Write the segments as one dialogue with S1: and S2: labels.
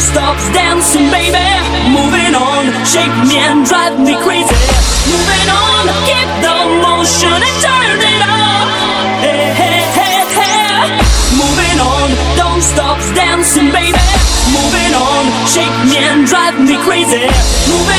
S1: stops dancing, baby. Moving on, shake me and drive me crazy. Moving on, keep the motion and turn it up. Hey, hey, hey, hey. Moving on, don't stop dancing, baby. Moving on, shake me and drive me crazy. Moving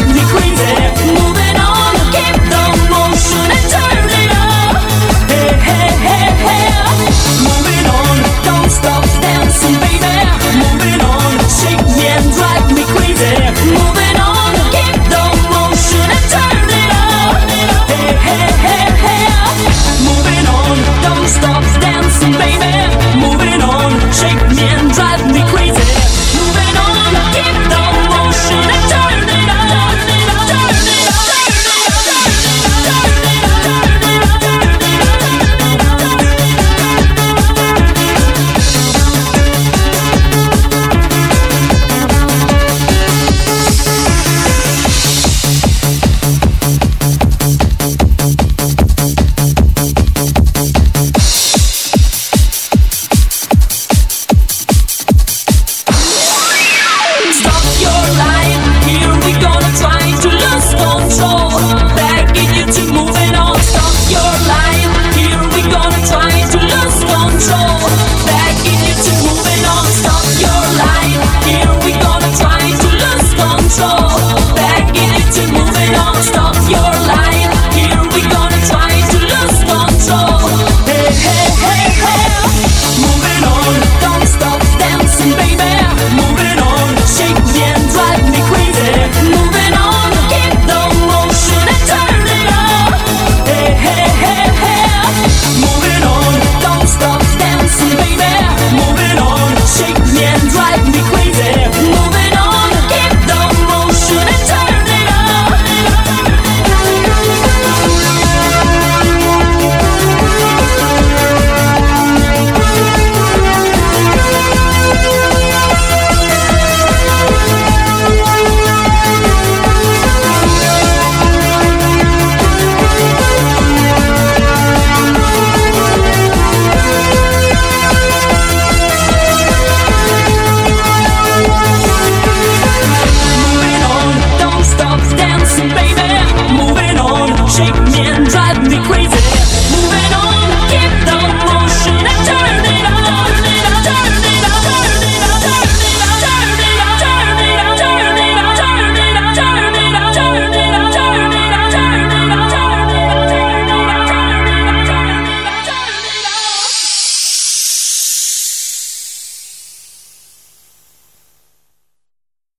S1: like me.